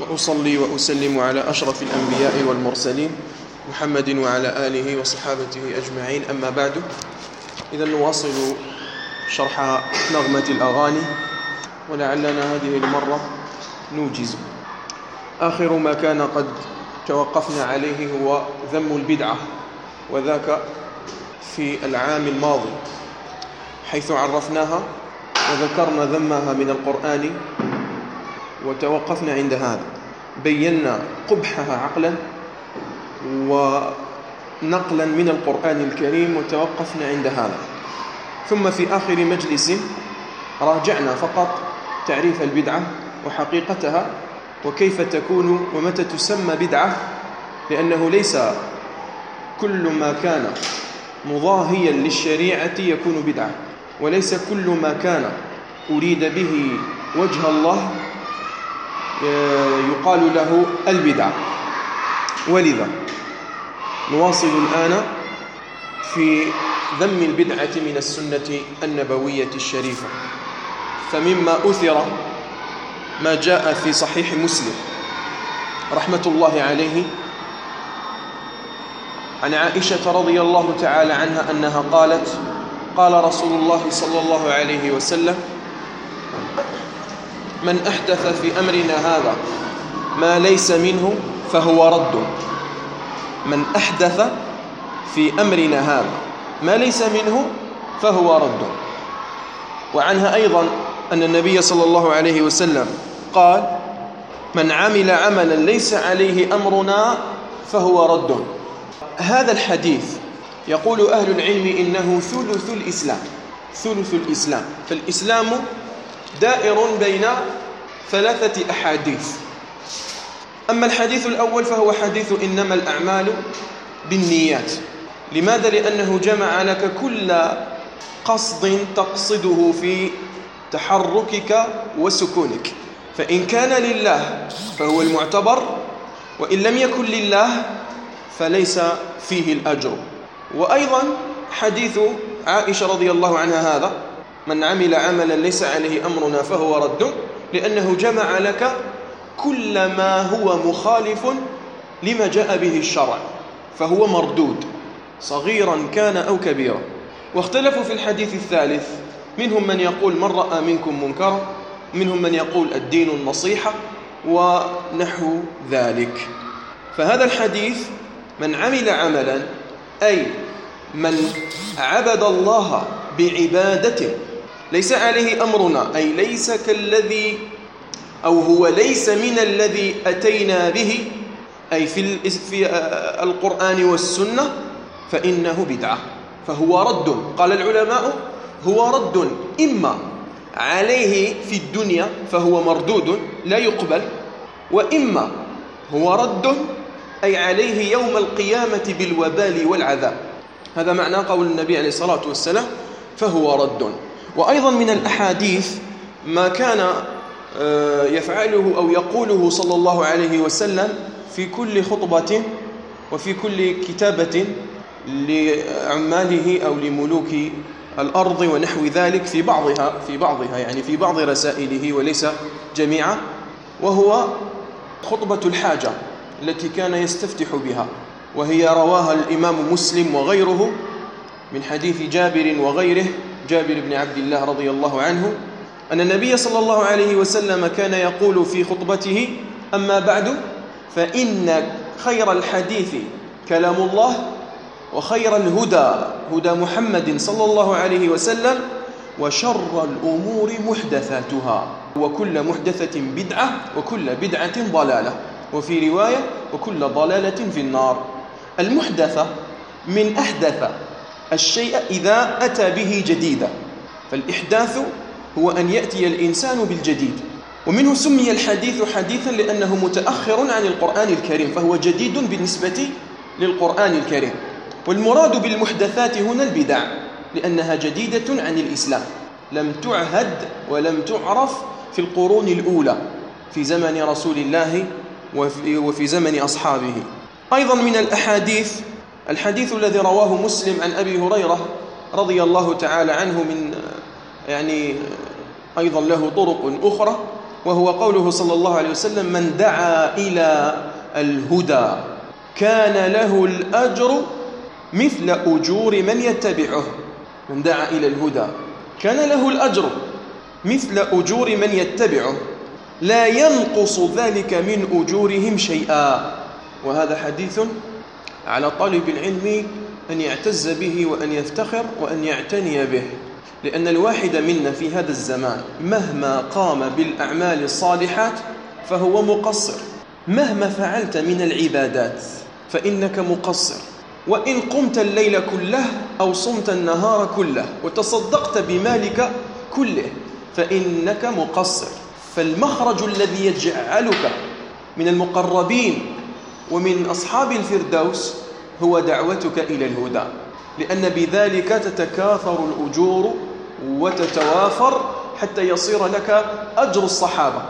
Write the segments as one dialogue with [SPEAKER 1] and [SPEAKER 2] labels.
[SPEAKER 1] وأصلي وأسلم على أشرف الأنبياء والمرسلين محمد وعلى آله وصحابته أجمعين. أما بعد إذا نواصل شرح نغمة الأغاني ولعلنا هذه المرة نوجز. آخر ما كان قد توقفنا عليه هو ذم البدعة وذاك في العام الماضي حيث عرفناها وذكرنا ذمها من القرآن وتوقفنا عند هذا. بينا قبحها عقلا ونقلا من القرآن الكريم وتوقفنا عند هذا. ثم في آخر مجلس راجعنا فقط تعريف البدعة وحقيقتها وكيف تكون ومتى تسمى بدعة لأنه ليس كل ما كان مضاهيا للشريعة يكون بدعة وليس كل ما كان أريد به وجه الله آه، يقال له البدع ولذا نواصل الآن في ذم البدعة من السنة النبوية الشريفة. فمما أثر ما جاء في صحيح مسلم رحمة الله عليه عن عائشة رضي الله تعالى عنها أنها قالت قال رسول الله صلى الله عليه وسلم من أحدث في أمرنا هذا ما ليس منه فهو رد. من أحدث في أمرنا هذا ما ليس منه فهو رد. وعنها أيضا أن النبي صلى الله عليه وسلم قال من عمل عملا ليس عليه أمرنا فهو رد. هذا الحديث يقول أهل العلم إنه ثلث الإسلام ثلث الإسلام. فالإسلام دائر بين ثلاثة أحاديث. أما الحديث الأول فهو حديث إنما الأعمال بالنيات. لماذا؟ لأنه جمع لك كل قصد تقصده في تحركك وسكونك. فإن كان لله فهو المعتبر وإن لم يكن لله فليس فيه الأجر. وأيضا حديث عائشة رضي الله عنها هذا من عمل عملا ليس عليه أمرنا فهو رد لأنه جمع لك كل ما هو مخالف لما جاء به الشرع فهو مردود صغيرا كان أو كبيرا. واختلفوا في الحديث الثالث منهم من يقول من رأى منكم منكرا منهم من يقول الدين النصيحة ونحو ذلك. فهذا الحديث من عمل عملا أي من عبد الله بعبادته ليس عليه أمرنا أي ليس كالذي أو هو ليس من الذي أتينا به أي في القرآن والسنة فإنه بدعة فهو رد. قال العلماء هو رد. إما عليه في الدنيا فهو مردود لا يقبل وإما هو رد أي عليه يوم القيامة بالوبال والعذاب. هذا معنى قول النبي عليه الصلاة والسلام فهو رد. وأيضا من الأحاديث ما كان آه، يفعله أو يقوله صلى الله عليه وسلم في كل خطبة وفي كل كتابة لعماله أو لملوك الأرض ونحو ذلك في بعضها في بعضها يعني في بعض رسائله وليس جميعا وهو خطبة الحاجة التي كان يستفتح بها وهي رواها الإمام مسلم وغيره من حديث جابر وغيره جابر بن عبد الله رضي الله عنه أن النبي صلى الله عليه وسلم كان يقول في خطبته أما بعد فإن خير الحديث كلام الله وخير الهدى هدى محمد صلى الله عليه وسلم وشر الأمور محدثاتها وكل محدثة بدعة وكل بدعة ضلالة وفي رواية وكل ضلالة في النار. المحدثة من أحدث الشيء إذا أتى به جديدا. فالإحداث هو أن يأتي الإنسان بالجديد. ومنه سمي الحديث حديثا لأنه متأخر عن القرآن الكريم فهو جديد بالنسبة للقرآن الكريم. والمراد بالمحدثات هنا البدع لأنها جديدة عن الإسلام. لم تعهد ولم تعرف في القرون الأولى في زمن رسول الله وفي زمن أصحابه. أيضا من الأحاديث الحديث الذي رواه مسلم عن أبي هريرة رضي الله تعالى عنه من يعني أيضا له طرق أخرى وهو قوله صلى الله عليه وسلم من دعا إلى الهدى كان له الأجر مثل أجور من يتبعه. من دعا إلى الهدى. كان له الأجر مثل أجور من يتبعه. لا ينقص ذلك من أجورهم شيئا. وهذا حديث على طالب العلم أن يعتز به وأن يفتخر وأن يعتني به لأن الواحد منا في هذا الزمان مهما قام بالأعمال الصالحات فهو مقصر. مهما فعلت من العبادات فإنك مقصر. وإن قمت الليل كله أو صمت النهار كله وتصدقت بمالك كله فإنك مقصر. فالمخرج الذي يجعلك من المقربين ومن أصحاب الفردوس هو دعوتك إلى الهدى لأن بذلك تتكاثر الأجور وتتوافر حتى يصير لك أجر الصحابة.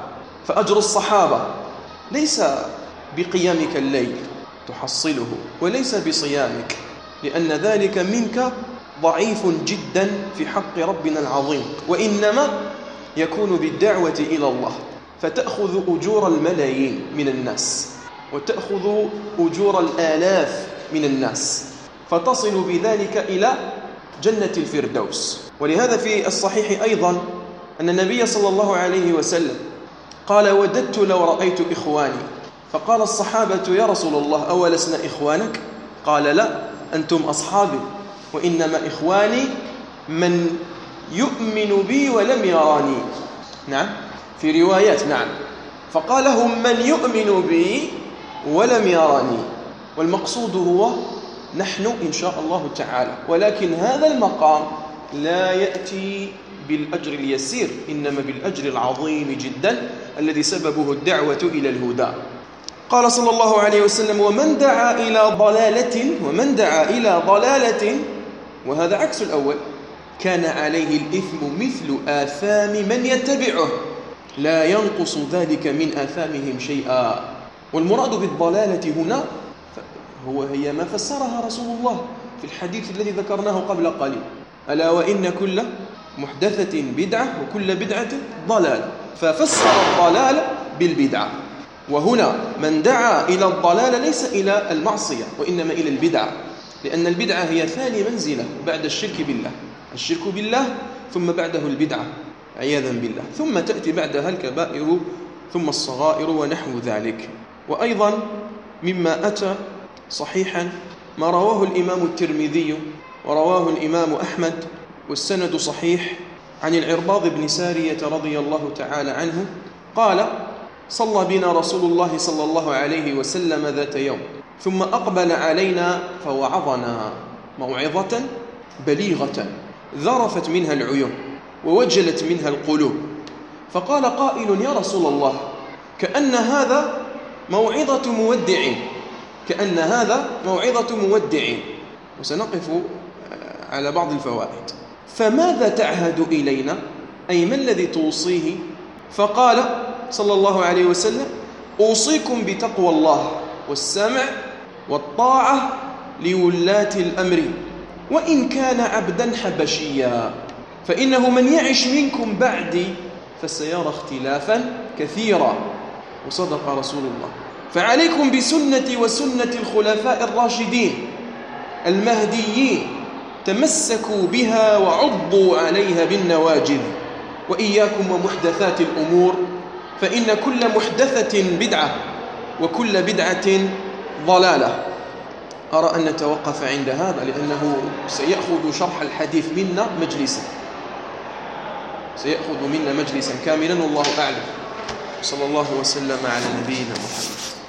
[SPEAKER 1] فأجر الصحابة ليس بقيامك الليل تحصله وليس بصيامك لأن ذلك منك ضعيف جدا في حق ربنا العظيم. وإنما يكون بالدعوة إلى الله فتأخذ أجور الملايين من الناس. وتأخذ أجور الآلاف من الناس. فتصل بذلك إلى جنة الفردوس. ولهذا في الصحيح أيضا أن النبي صلى الله عليه وسلم قال وددت لو رأيت إخواني. فقال الصحابة يا رسول الله أولسنا إخوانك؟ قال لا أنتم أصحابي وإنما إخواني من يؤمن بي ولم يراني. نعم في روايات نعم. فقال هم من يؤمن بي ولم يرني والمقصود هو نحن إن شاء الله تعالى. ولكن هذا المقام لا يأتي بالأجر اليسير إنما بالأجر العظيم جدا الذي سببه الدعوة إلى الهدى. قال صلى الله عليه وسلم ومن دعا إلى ضلالة ومن دعا إلى ضلالة وهذا عكس الأول كان عليه الإثم مثل آثام من يتبعه لا ينقص ذلك من آثامهم شيئا. والمراد بالضلالة هنا هو هي ما فسرها رسول الله في الحديث الذي ذكرناه قبل قليل. ألا وإن كل محدثة بدعة وكل بدعة ضلالة. ففسر الضلال بالبدعة. وهنا من دعا إلى الضلال ليس إلى المعصية وإنما إلى البدعة. لأن البدعة هي ثاني منزلة بعد الشرك بالله. الشرك بالله ثم بعده البدعة. عياذا بالله. ثم تأتي بعدها الكبائر ثم الصغائر ونحو ذلك. وأيضا مما أتى صحيحا ما رواه الإمام الترمذي ورواه الإمام أحمد والسند صحيح عن العرباض بن سارية رضي الله تعالى عنه قال صلى بنا رسول الله صلى الله عليه وسلم ذات يوم ثم أقبل علينا فوعظنا موعظة بليغة ذرفت منها العيون ووجلت منها القلوب فقال قائل يا رسول الله كأن هذا موعظة مودع. كأن هذا موعظة مودع. وسنقف آه، على بعض الفوائد. فماذا تعهد إلينا؟ أي ما الذي توصيه؟ فقال صلى الله عليه وسلم أوصيكم بتقوى الله والسمع والطاعة لولاة الأمر. وإن كان عبدا حبشيا فإنه من يعش منكم بعدي فسيرى اختلافا كثيرا. وصدق رسول الله. فعليكم بسنتي وسنة الخلفاء الراشدين المهديين تمسكوا بها وعضوا عليها بالنواجذ وإياكم ومحدثات الأمور فإن كل محدثة بدعة وكل بدعة ضلالة. أرى أن نتوقف عند هذا لأنه سيأخذ شرح الحديث منا مجلسا. سيأخذ منا مجلسا كاملا والله أعلم. صلى الله وسلم على نبينا محمد.